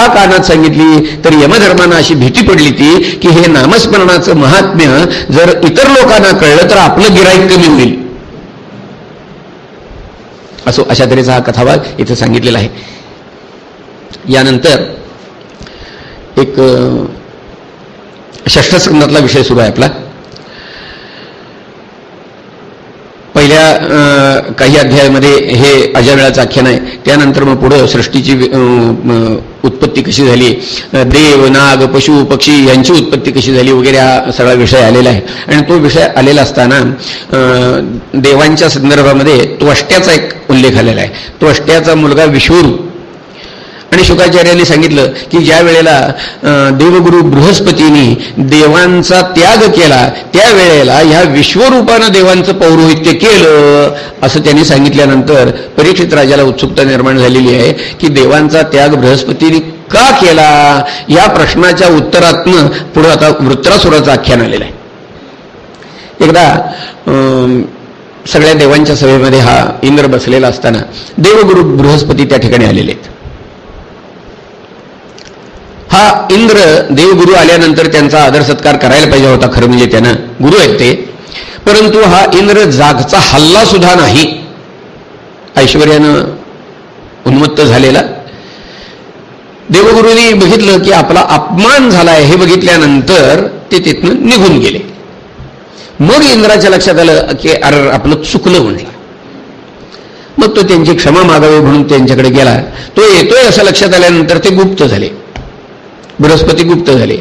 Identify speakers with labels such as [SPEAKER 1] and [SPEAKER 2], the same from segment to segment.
[SPEAKER 1] का कानात सांगितली? तर यमधर्मांना अशी भीती पडली ती की हे नामस्मरणाचं महात्म्य जर इतर लोकांना कळलं तर आपलं गिराईक कमी होईल. असो अशा तऱ्हेचा हा कथाभाग इथं सांगितलेला आहे. यानंतर एक षष्ठस्कंदातला विषय सुरू आहे आपला. पहिल्या काही अध्यायामध्ये हे अजावेळाचं आख्यान आहे. त्यानंतर मग पुढं सृष्टीची उत्पत्ती कशी झाली? देव नाग पशु पक्षी यांची उत्पत्ती कशी झाली? वगैरे हा सगळा विषय आलेला आहे. आणि तो विषय आलेला असताना देवांच्या संदर्भामध्ये त्वष्ट्याचा एक उल्लेख आलेला आहे. त्वष्ट्याचा मुलगा विश्वरू आणि शुकाचार्यांनी सांगितलं की ज्या वेळेला देवगुरु बृहस्पतींनी देवांचा त्याग केला त्यावेळेला ह्या विश्वरूपानं देवांचं पौरोहित्य केलं असं त्यांनी सांगितल्यानंतर परीक्षित राजाला उत्सुकता निर्माण झालेली आहे की देवांचा त्याग बृहस्पतीने का केला? या प्रश्नाच्या उत्तरातनं पुढं आता वृत्रासुराचं आख्यान आलेलं आहे. एकदा सगळ्या देवांच्या सभेमध्ये हा इंद्र बसलेला असताना देवगुरु बृहस्पती त्या ठिकाणी आलेले आहेत. हा इंद्र देवगुरु आल्यानंतर त्यांचा आदर सत्कार करायला पाहिजे होता खरं म्हणजे त्यानं गुरु आहेत ते. परंतु हा इंद्र जागचा हल्ला सुद्धा नाही. ऐश्वर्यानं उन्मत्त झालेला. देवगुरूंनी बघितलं की आपला अपमान झालाय हे बघितल्यानंतर ते तिथनं निघून गेले. मग इंद्राच्या लक्षात आलं की अर आपलं चुकलं म्हटलं मग तो त्यांची क्षमा मागावी म्हणून त्यांच्याकडे गेला. तो येतोय असं लक्षात आल्यानंतर ते गुप्त झाले. बृहस्पती गुप्त झाले.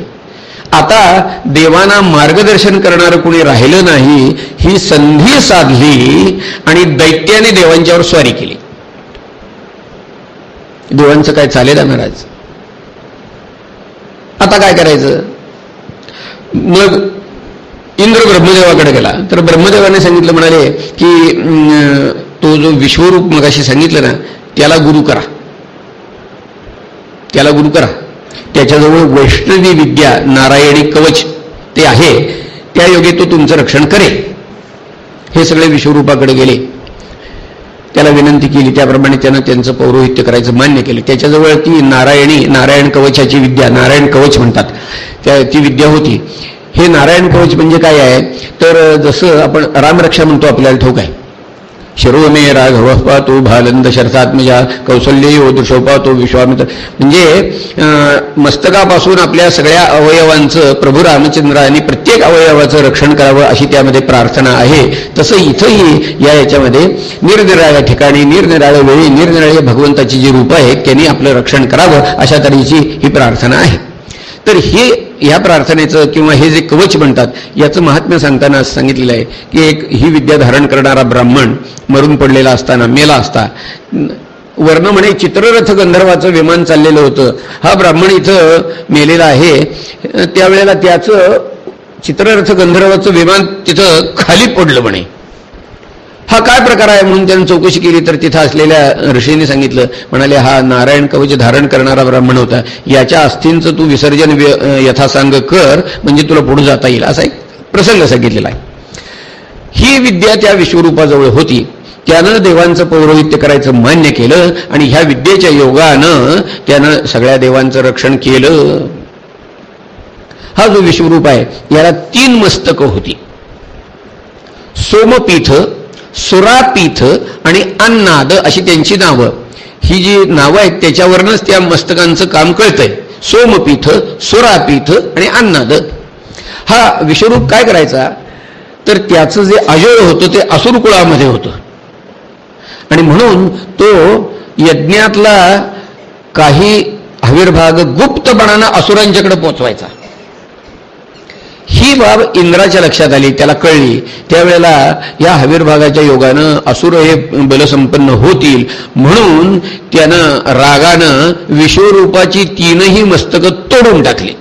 [SPEAKER 1] आता देवांना मार्गदर्शन करणारं कुणी राहिलं नाही ही संधी साधली आणि दैत्याने देवांच्यावर स्वारी केली. देवांचं काय चालेल महाराज? आता काय करायचं? मग इंद्र ब्रह्मदेवाकडे गेला. तर ब्रह्मदेवाने सांगितलं म्हणाले की तो जो विश्वरूप मगाशी सांगितलं ना त्याला गुरु करा. त्याला गुरु करा. त्याच्याजवळ वैष्णवी विद्या नारायणी कवच ते आहे त्या योगे तो तुमचं रक्षण करेल. हे सगळे विश्वरूपाकडे गेले. त्याला विनंती केली त्याप्रमाणे त्यानं त्यांचं पौरोहित्य करायचं मान्य केलं. त्याच्याजवळ ती नारायणी नारायण कवचाची विद्या नारायण कवच म्हणतात. त्या ती विद्या होती. हे नारायण कवच म्हणजे काय आहे? तर जसं आपण रामरक्षा म्हणतो आपल्याला ठोक आहे. शिरो मे राघव पातो भालंद शरथात्मजा कौशल्य यो तो विश्वामित्र. म्हणजे मस्तकापासून आपल्या सगळ्या अवयवांचं प्रभू रामचंद्राने प्रत्येक अवयवाचं रक्षण करावं अशी त्यामध्ये प्रार्थना आहे. तसं इथंही या याच्यामध्ये निरनिराळ्या ठिकाणी निरनिराळ्या वेळी निरनिराळ्या भगवंताची जी रूप आहेत त्यांनी आपलं रक्षण करावं अशा तऱ्हेची ही प्रार्थना आहे. तर हे ह्या प्रार्थनेचं किंवा हे जे कवच म्हणतात याचं महात्म्य सांगताना सांगितलेलं आहे की एक ही विद्या धारण करणारा ब्राह्मण मरून पडलेला असताना मेला असता. वर्ण म्हणे चित्ररथ गंधर्वाचं विमान चाललेलं होतं. हा ब्राह्मण इथं मेलेला आहे. त्यावेळेला त्याचं चित्ररथ गंधर्वाचं विमान तिथं खाली पडलं म्हणे. हा काय प्रकार आहे म्हणून त्यानं चौकशी केली? तर तिथं असलेल्या ऋषीने सांगितलं म्हणाले हा नारायण कवच धारण करणारा ब्राह्मण होता. याच्या अस्थींचं तू विसर्जन यथासांग कर म्हणजे तुला पुढे जाता येईल. असा एक प्रसंग सांगितलेला आहे. ही विद्या त्या विश्वरूपाजवळ होती. त्यानं देवांचं पौरोहित्य करायचं मान्य केलं आणि ह्या विद्येच्या योगानं त्यानं सगळ्या देवांचं रक्षण केलं. हा जो विश्वरूप आहे याला तीन मस्तकं होती. सोमपीठ सुरापीठ आणि अन्नाद अशी त्यांची नावं. ही जी नावं आहेत त्याच्यावरनच त्या मस्तकांचं काम कळतंय. सोमपीठ सुरापीठ आणि अन्नाद. हा विश्वरूप काय करायचा? तर त्याचं जे अजय होतं ते असुर कुळामध्ये होतं. आणि म्हणून तो यज्ञातला काही हवीरभाग गुप्तपणानं असुरांच्याकडे पोचवायचा. ही बाब इंद्राच्या लक्षात आली त्याला कळली. त्यावेळेला या हवीरभागाच्या योगानं असुर हे बलसंपन्न होतील. म्हणून त्यानं रागानं विश्वरूपाची तीनही मस्तकं तोडून टाकली.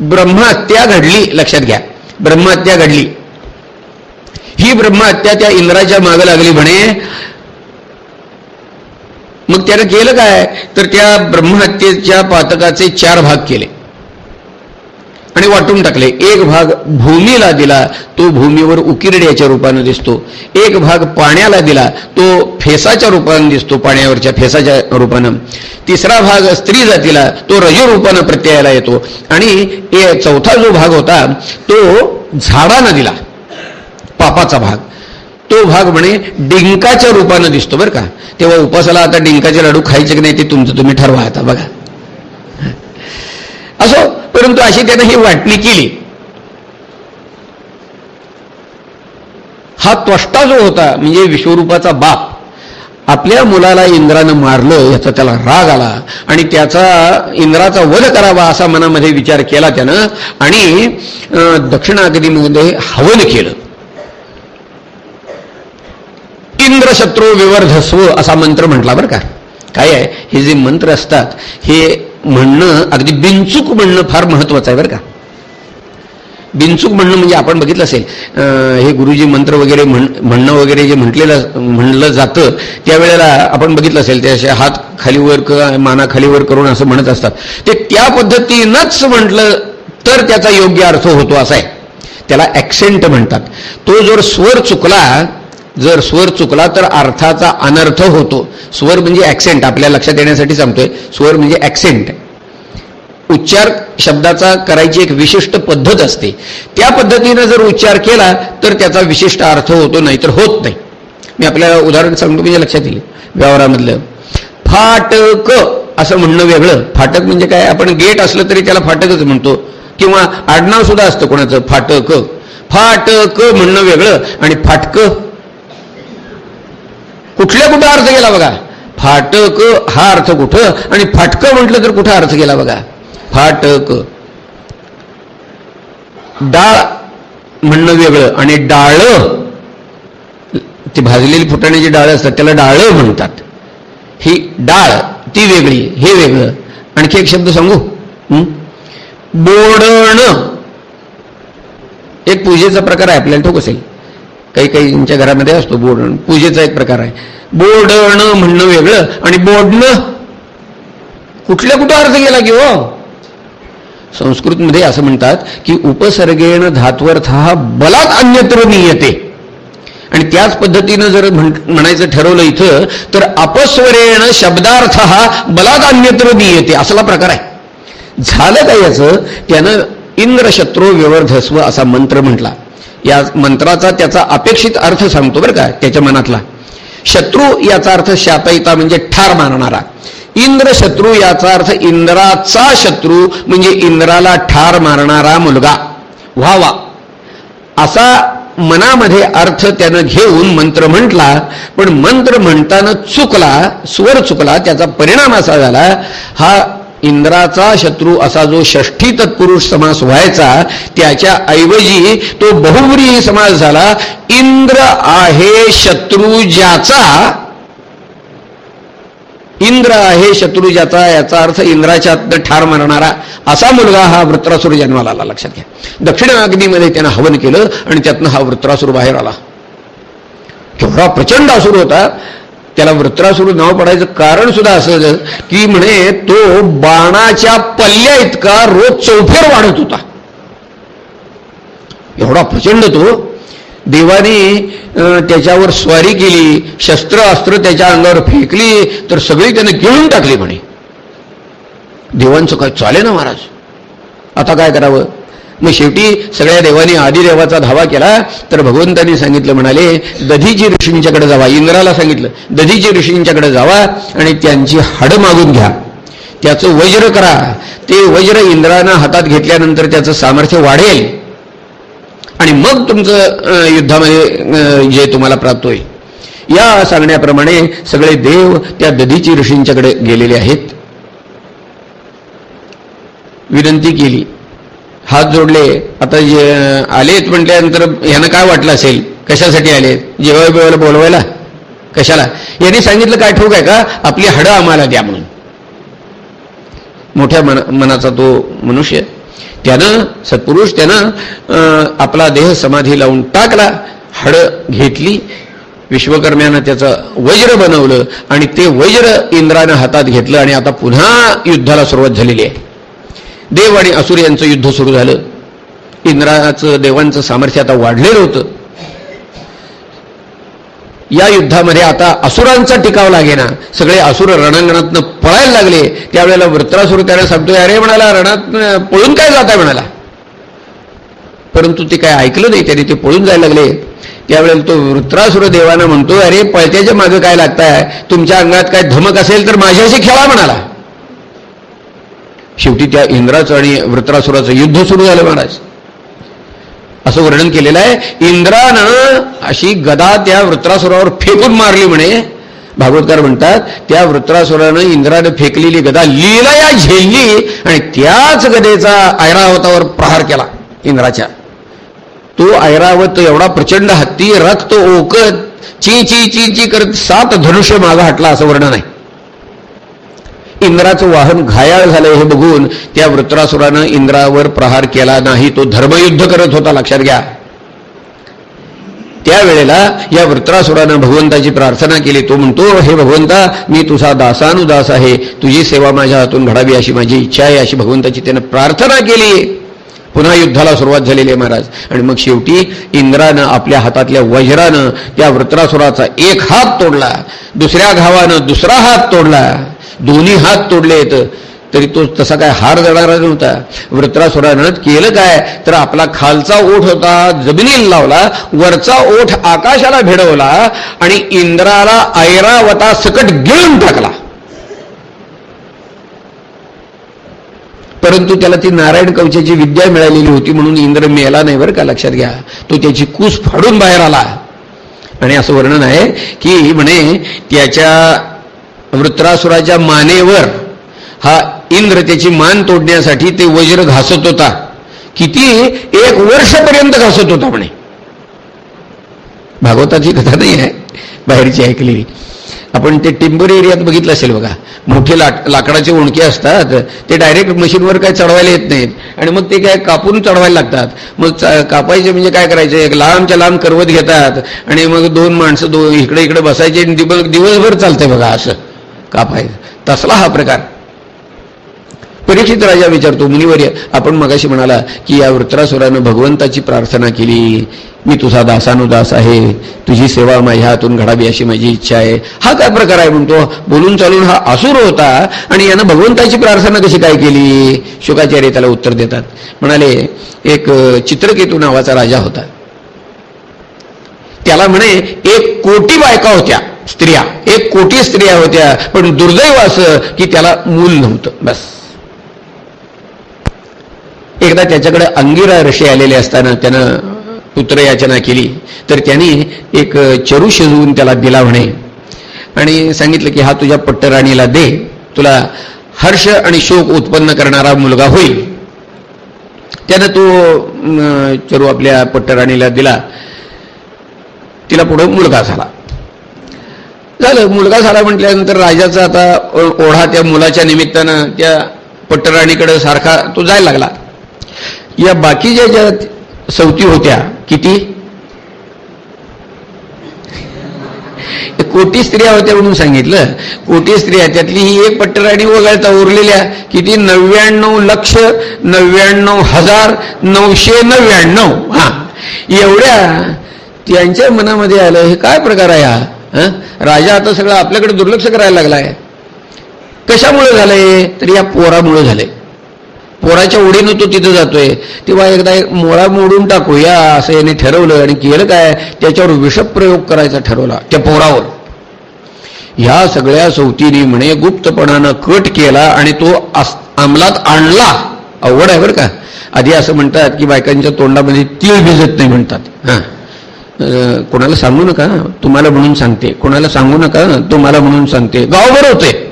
[SPEAKER 1] ब्रह्महत्या घडली लक्षात घ्या. ब्रह्महत्या घडली. ही ब्रह्महत्या त्या इंद्राच्या मागं लागली म्हणे. मग त्यानं केलं काय? तर त्या ब्रह्महत्येच्या पातकाचे चार भाग केले. आणि वाटून टाकले. एक भाग भूमीला दिला तो भूमीवर उकिरड्याच्या रूपानं दिसतो. एक भाग पाण्याला दिला तो फेसाच्या रूपानं दिसतो पाण्यावरच्या फेसाच्या रूपानं. तिसरा भाग स्त्री जातीला तो रजोरूपानं प्रत्ययाला येतो. आणि चौथा जो भाग होता तो झाडानं दिला पापाचा भाग. तो भाग म्हणे डिंकाच्या रूपानं दिसतो बरं का. तेव्हा उपासाला आता डिंकाचे लाडू खायचे की नाही ते तुमचं तुम्ही ठरवा आता बघा. असो परंतु अशी त्यानं ही वाटणी केली. हा त्वष्टा जो होता म्हणजे विश्वरूपाचा बाप आपल्या मुलाला इंद्रानं मारलं याचा त्याला राग आला आणि त्याचा इंद्राचा वध करावा असा मनामध्ये विचार केला त्यानं आणि दक्षिणागदीमध्ये हवन केलं. इंद्रशत्रू विवर्धस्व असा मंत्र म्हटला बरं का. काय आहे? हे जे मंत्र असतात हे म्हणणं अगदी बिनचूक म्हणणं फार महत्वाचं आहे बरं का. बिनचूक म्हणणं म्हणजे आपण बघितलं असेल हे गुरुजी मंत्र वगैरे म्हण म्हणणं वगैरे जे म्हटलेलं म्हणलं जातं त्यावेळेला आपण बघितलं असेल ते असे हात खालीवर माना खालीवर करून असं म्हणत असतात. ते त्या पद्धतीनंच म्हटलं तर त्याचा योग्य अर्थ होतो असा आहे. त्याला ॲक्सेंट म्हणतात. तो जर स्वर चुकला जर स्वर चुकला तर अर्थाचा अनर्थ होतो. स्वर म्हणजे ॲक्सेंट आपल्या लक्षात येण्यासाठी सांगतोय. स्वर म्हणजे ॲक्सेंट उच्चार शब्दाचा करायची एक विशिष्ट पद्धत असते. त्या पद्धतीनं जर उच्चार केला तर त्याचा विशिष्ट अर्थ होतो नाही तर होत नाही. मी आपल्याला उदाहरण सांगतो म्हणजे लक्षात येईल. व्यवहारामधलं. फाटक असं म्हणणं वेगळं. फाटक म्हणजे काय? आपण गेट असलं तरी त्याला फाटकच म्हणतो. किंवा आडनाव सुद्धा असतं कोणाचं. फाटक. फाटक म्हणणं वेगळं. आणि फाटकं कुठल्या कुठं अर्थ गेला बघा? फाटक हा अर्थ कुठं? आणि फाटकं म्हटलं तर कुठं अर्थ गेला बघा? फाटक. डाळ म्हणणं वेगळं आणि डाळ ती भाजलेली फुटाण्याची डाळ असतात त्याला डाळ म्हणतात. ही डाळ ती वेगळी हे वेगळं. आणखी एक शब्द सांगू? बोडण. एक पूजेचा प्रकार आहे आपल्याला ठोक असेल. काही काहींच्या घरामध्ये असतो बोडण पूजेचा एक प्रकार आहे. बोडण म्हणणं वेगळं आणि बोडणं कुठल्या कुठं अर्थ गेला की हो? संस्कृतमध्ये असं म्हणतात की उपसर्गेण धात्वर्थ हा बलात अन्यत्र नियते. आणि त्याच पद्धतीनं जर म्हणायचं ठरवलं इथं तर अपस्वरेण शब्दार्थ हा बलात अन्यत्र नियते. असला प्रकार आहे. झालं काय याचं? त्यानं इंद्रशत्रो व्यवर्धस्व असा मंत्र म्हटला. या मंत्राचा त्याचा अपेक्षित अर्थ सांगतो बरं का त्याच्या मनातला. शत्रू याचा अर्थ शातयिता म्हणजे ठार मारणारा इंद्र शत्रू याचा अर्थ इंद्राचा शत्रू म्हणजे इंद्राला ठार मारणारा मुलगा. व्हावा असा मनामध्ये अर्थ त्यानं घेऊन मंत्र म्हटला पण मंत्र म्हणताना चुकला स्वर चुकला त्याचा परिणाम असा झाला हा इंद्राचा शत्रू असा जो षष्ठी तत्पुरुष समास व्हायचा त्याच्या ऐवजी तो बहुव्रीही समास झाला. इंद्र आहे शत्रू ज्याचा इंद्र आहे शत्रू ज्याचा याचा अर्थ इंद्राच्या ठार मारणारा असा मुलगा हा वृत्रासूर जन्माला आला. लक्षात घ्या. दक्षिण अग्नीमध्ये त्यानं हवन केलं आणि त्यातनं हा वृत्रासूर बाहेर आला. केवढा प्रचंड असुर होता. त्याला वृत्रासुर नाव पडायचं कारण सुद्धा असं की म्हणे तो बाणाच्या पल्ल्या इतका रोज चौफेर वाढत होता. एवढा प्रचंड तो. देवाने त्याच्यावर स्वारी केली शस्त्र अस्त्र त्याच्या अंगावर फेकली तर सगळी त्याने गिळून टाकली म्हणे. देवांचं काय चाले ना महाराज? आता काय करावं? मग शेवटी सगळ्या देवानी आदिदेवाचा धावा केला तर भगवंतांनी सांगितलं म्हणाले दधीची ऋषींच्याकडे जावा. इंद्राला सांगितलं दधीची ऋषींच्याकडे जावा आणि त्यांची हाडं मागून घ्या. त्याचं वज्र करा. ते वज्र इंद्रानं हातात घेतल्यानंतर त्याचं सामर्थ्य वाढेल. आणि मग तुमचं युद्धामध्ये जे तुम्हाला प्राप्त होईल. या सांगण्याप्रमाणे सगळे देव त्या दधीची ऋषींच्याकडे गेलेले आहेत. विनंती केली. हात जोडले. आता जे आलेत म्हटल्यानंतर ह्यानं काय वाटलं असेल? कशासाठी आलेत? जेवाय बेवायला बोलवायला? कशाला? यांनी सांगितलं काय ठोक आहे का? आपली हडं आम्हाला द्या म्हणून. मोठ्या मनाचा तो मनुष्य. त्यानं सत्पुरुष त्यानं आपला देह समाधी लावून टाकला हडं घेतली. विश्वकर्म्यानं त्याचं वज्र बनवलं आणि ते वज्र इंद्रानं हातात घेतलं आणि आता पुन्हा युद्धाला सुरुवात झालेली आहे. देव आणि असुर यांचं युद्ध सुरू झालं. इंद्राचं देवांचं सामर्थ्य आता वाढलेलं होतं. या युद्धामध्ये आता असुरांचा टिकाव लागेना. सगळे असुर रणांगणातनं पळायला लागले. त्यावेळेला वृत्रासुर त्याला सांगतोय अरे म्हणाला रणात पळून काय जाताय म्हणाला. परंतु ते काय ऐकलं नाही त्याने ते पळून जायला लागले. त्यावेळेला तो वृत्रासुर देवाना म्हणतो अरे पळत्याच्या मागं काय लागताय? तुमच्या अंगात काय धमक असेल तर माझ्याशी खेळा म्हणाला. शेवटी त्या इंद्राचं आणि वृत्रासुराचं युद्ध सुरू झालं महाराज असं वर्णन केलेलं आहे. इंद्रानं अशी गदा त्या वृत्रासुरावर फेकून मारली म्हणे. भागवतकार म्हणतात त्या वृत्रासुरानं इंद्रानं फेकलेली गदा लीलया झेलली आणि त्याच गदेचा ऐरावतावर प्रहार केला इंद्राच्या. तो ऐरावत एवढा प्रचंड हत्ती रक्त ओकत ची ची ची ची करत सात धनुष्य मागं हटला असं वर्णन आहे. इंद्राचं वाहन घायाळ झालं हे बघून त्या वृत्रासुरानं इंद्रावर प्रहार केला नाही तो धर्मयुद्ध करत होता लक्षात घ्या. त्यावेळेला या वृत्रासुरानं भगवंताची प्रार्थना केली. तो म्हणतो हे भगवंता मी तुझा दासानुदास आहे. तुझी सेवा माझ्या हातून घडावी अशी माझी इच्छा आहे अशी भगवंताची त्यानं प्रार्थना केली. पुन्हा युद्धाला सुरुवात झालेली आहे महाराज. आणि मग शेवटी इंद्रानं आपल्या हातातल्या वज्रानं त्या वृत्रासुराचा एक हात तोडला. दुसऱ्या घावानं दुसरा हात तोडला. दोन्ही हात तोडलेत. तरी तो तसा काय हार जाणारा नव्हता. वृत्रासुरानं केलं काय? तर आपला खालचा ओठ होता जमिनीला लावला वरचा ओठ आकाशाला भिडवला आणि इंद्राला ऐरावता सकट गिळून टाकला. परंतु त्याला ती नारायण कवचाची विद्या मिळालेली होती म्हणून इंद्र मेला नाही बरं का लक्षात घ्या. तो त्याची कूस फाडून बाहेर आला. आणि असं वर्णन आहे की म्हणे त्याच्या वृत्रासुराच्या मानेवर हा इंद्र त्याची मान तोडण्यासाठी ते वज्र घासत होता. किती? एक वर्षपर्यंत घासत होता म्हणे. भागवताची कथा नाही आहे. बाहेरची ऐकलेली. आपण ते टिंबर एरियात बघितलं असेल बघा. मोठे लाक लाकडाचे ओणके असतात. ते डायरेक्ट मशीनवर काय चढवायला येत नाहीत. आणि मग ते काय कापून चढवायला लागतात. मग कापायचे म्हणजे काय करायचे? एक लांबच्या लांब करवत घेतात. आणि मग दोन माणसं दो इकडे इकडे बसायचे दिवसभर चालतंय बघा असं कापायचं. तसला हा प्रकार. परीक्षित राजा विचारतो मुनिवर्य आपण मगाशी म्हणाला की या वृत्रासुरानं भगवंताची प्रार्थना केली. मी तुझा दासानुदास आहे. तुझी सेवा माझ्या हातून घडावी अशी माझी इच्छा आहे. हा काय प्रकार आहे म्हणतो. बोलून चालून हा असुर होता आणि यानं भगवंताची प्रार्थना कशी काय केली? शुकाचार्य त्याला उत्तर देतात. म्हणाले एक चित्रकेतू नावाचा राजा होता. त्याला म्हणे एक कोटी बायका होत्या स्त्रिया. एक कोटी स्त्रिया होत्या. पण दुर्दैव असं की त्याला मूल नव्हतं. बस. एकदा त्याच्याकडे अंगिरा ऋषी आलेले असताना त्यानं पुत्रयाचना केली. तर त्यांनी एक चरू शिजवून त्याला दिला म्हणे. आणि सांगितलं की हा तुझ्या पट्टराणीला दे. तुला हर्ष आणि शोक उत्पन्न करणारा मुलगा होईल. त्यानं तो चरू आपल्या पट्टराणीला दिला. तिला पुढं मुलगा झाला. झालं. मुलगा झाला म्हटल्यानंतर राजाचा आता ओढा त्या मुलाच्या निमित्तानं त्या पट्टराणीकडे सारखा तो जायला लागला. या बाकीच्या ज्या सवती होत्या किती? कोटी स्त्रिया होत्या म्हणून सांगितलं. कोटी स्त्रिया त्यातली ही एक पट्टराणी वगळता उरलेल्या किती? नव्याण्णव लक्ष नव्याण्णव हजार नऊशे नव्याण्णव. हा. एवढ्या त्यांच्या मनामध्ये आलं हे काय प्रकार आहे हा? राजा आता सगळं आपल्याकडे दुर्लक्ष करायला लागलाय. कशामुळे झालंय? तर या पोरामुळे झालंय. पोराच्या ओढीनं तो तिथं जातोय. तेव्हा एकदा एक मोळा मोडून टाकूया असं याने ठरवलं. आणि केलं काय? त्याच्यावर विषप्रयोग करायचा ठरवला त्या पोरावर. ह्या सगळ्या सवतीने म्हणे गुप्तपणानं कट केला आणि तो अंमलात आणला. अवघड आहे बरं का? आधी असं म्हणतात की बायकांच्या तोंडामध्ये तीळ भिजत नाही म्हणतात. हां. कोणाला सांगू नका? तुम्हाला म्हणून सांगते. कोणाला सांगू नका? तुम्हाला म्हणून सांगते. गावभर होते.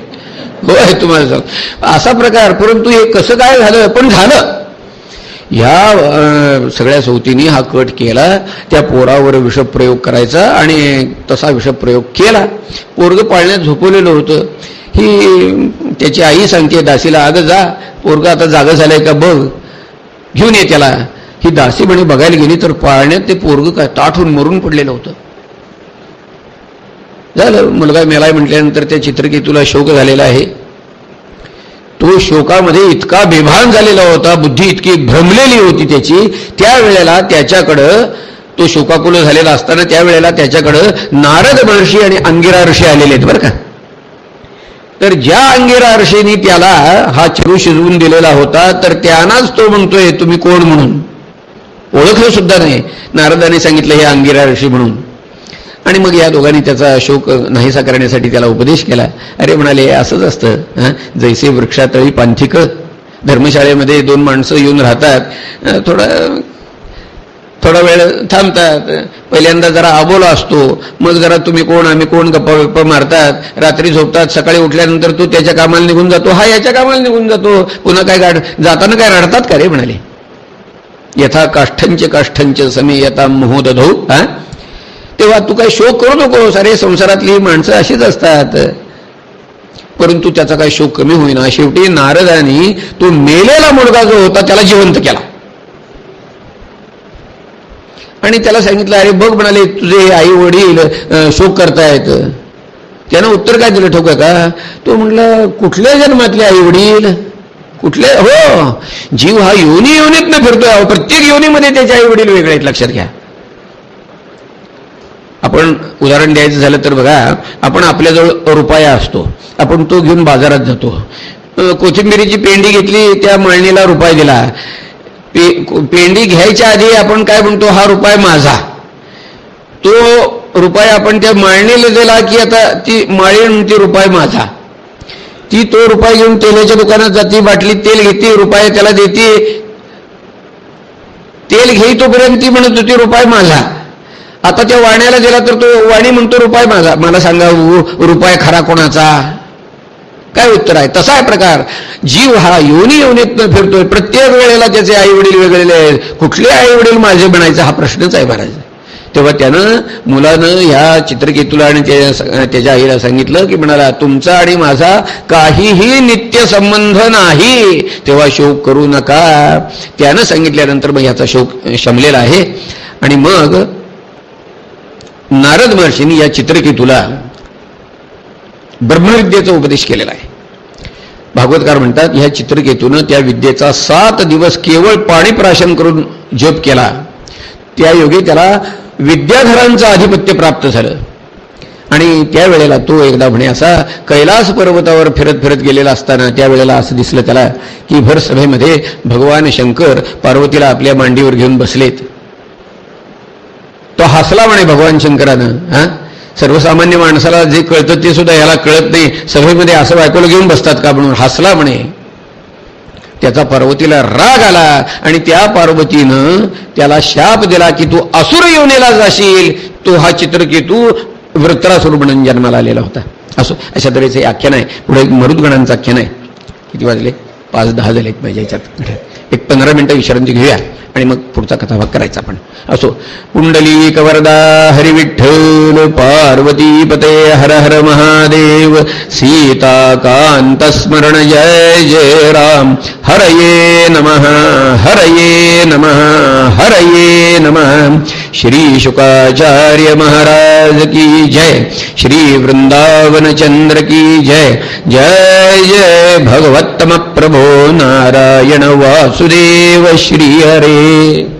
[SPEAKER 1] होय तुम्हाला सांग असा प्रकार परंतु हे कसं काय झालं? पण झालं. ह्या सगळ्या सवतीने हा कट केला त्या पोरावर विषप्रयोग करायचा आणि तसा विषप्रयोग केला. पोरग पाळण्यात झोपवलेलं होतं. ही त्याची आई सांगते दासीला अगं जा पोरग आता जागा झालंय का बघ. घेऊन ये त्याला. ही दासी म्हणे बघायला गेली तर पाळण्यात ते पोरग काय ताठून मरून पडलेलं होतं. झालं. मुलगा मेलाय म्हटल्यानंतर त्या चित्रकेतूला शोक झालेला आहे. तो शोकामध्ये इतका बेभान झालेला होता बुद्धी इतकी भ्रमलेली होती त्याची. त्यावेळेला त्याच्याकडं तो शोकाकुल झालेला असताना त्यावेळेला त्याच्याकडं नारद महर्षी आणि अंगिरा ऋषी आलेले आहेत बरं का. तर ज्या अंगिरा ऋषीनी त्याला हा चिरू शिजवून दिलेला होता तर त्यांनाच तो म्हणतोय तुम्ही कोण म्हणून? ओळखलं सुद्धा नाही. नारदाने सांगितलं हे अंगिरा ऋषी म्हणून. आणि मग या दोघांनी त्याचा शोक नाहीसा करण्यासाठी त्याला उपदेश केला. अरे म्हणाले असंच असतं जैसे वृक्षातळी पांथिक धर्मशाळेमध्ये दोन माणसं येऊन राहतात थोडा थोडा वेळ थांबतात पहिल्यांदा जरा आबोला असतो मग जरा तुम्ही कोण आम्ही कोण गप्पा गप्पा मारतात रात्री झोपतात सकाळी उठल्यानंतर तो त्याच्या कामाला निघून जातो हा याच्या कामाला निघून जातो पुन्हा काय गाड जाताना काय रडतात का रे म्हणाले? यथा काष्ठंच काष्ठंच समी यथा मोहोदधौ हा? तेव्हा तू काही शोक करू नकोस अरे संसारातली माणसं अशीच असतात. परंतु त्याचा काही शोक कमी होईना. शेवटी नारदानी तो मेलेला मुलगा जो होता त्याला जिवंत केला. आणि त्याला सांगितलं अरे बघ म्हणाले तुझे आई वडील शोक करतायत. त्यानं उत्तर काय दिलं ठोक का? तो म्हटलं कुठल्या जन्मातले आई वडील? कुठले? हो जीव हा योनी योनीत न फिरतोय प्रत्येक योनीमध्ये त्याचे आई वडील वेगळे आहेत लक्षात घ्या. आपण उदाहरण द्यायचं झालं तर बघा आपण आपल्याजवळ रुपया असतो आपण तो घेऊन बाजारात जातो. कोथिंबिरीची पेंडी घेतली त्या मळणीला रुपये दिला. पे पेंडी घ्यायच्या आधी आपण काय म्हणतो हा रुपये माझा. तो रुपये आपण त्या माळणीला दिला की आता ती माळी म्हणते रुपये माझा. ती तो रुपये घेऊन तेलाच्या दुकानात जाते बाटलीत तेल घेते रुपये त्याला देते. तेल घेई तोपर्यंत ती म्हणत होती रुपये माझा. आता त्या वाण्याला गेला तर तो वाणी म्हणतो रुपाय माझा. मला सांगा रुपाय खरा कोणाचा? काय उत्तर आहे? तसा आहे प्रकार. जीव हा योनी योनीतनं फिरतोय. प्रत्येक वेळेला त्याचे आई वडील वेगळेले आहेत. कुठले आई वडील माझे म्हणायचं हा प्रश्नच आहे महाराज. तेव्हा त्यानं मुलानं ह्या चित्रकेतूला आणि त्याच्या आईला सांगितलं की म्हणाला तुमचा आणि माझा काहीही नित्य संबंध नाही. तेव्हा शोक करू नका. त्यानं सांगितल्यानंतर मग ह्याचा शोक शमलेला आहे. आणि मग नारद महर्षींनी या चित्रकेतूला ब्रह्मविद्येचा उपदेश केलेला आहे. भागवतकार म्हणतात ह्या चित्रकेतूनं त्या विद्येचा सात दिवस केवळ पाणी प्राशन करून जप केला. त्या योगे त्याला विद्याधरांचं आधिपत्य प्राप्त झालं. आणि त्यावेळेला तो एकदा म्हणे असा कैलास पर्वतावर फिरत फिरत गेलेला असताना त्यावेळेला असं दिसलं त्याला की भर सभेमध्ये भगवान शंकर पार्वतीला आपल्या मांडीवर घेऊन बसलेत. हसला म्हणे भगवान शंकरानं हा? सर्वसामान्य माणसाला जे कळतं ते सुद्धा याला कळत नाही. सभेमध्ये असं बायकोला घेऊन बसतात का म्हणून? हसला म्हणे. त्याचा पार्वतीला राग आला आणि त्या पार्वतीनं त्याला शाप दिला की तू असुर योनेला जाशील. तो हा चित्रकेतू वृत्रासुर म्हणून जन्माला आलेला होता. असो अशा तऱ्हेचं आख्यान आहे. पुढे एक मरुदगणांचं आख्यान आहे. किती वाजले? पाच दहा झाले पाहिजे याच्यात. एक पंधरा मिनटं विश्रांती घेऊया आणि मग पुढचा कथाभाग करायचा आपण. असो कुंडली कवरदा हरिविठ्ठल पार्वती पते हर हर महादेव सीता कांत स्मरण जय जय राम हरये नम हरये नम हरये नम। श्री शुकाचार्य महाराज की जय श्री वृंदावन चंद्र की जय जय जय भगवत्तम प्रभो नारायण वासुदेव श्री हरे।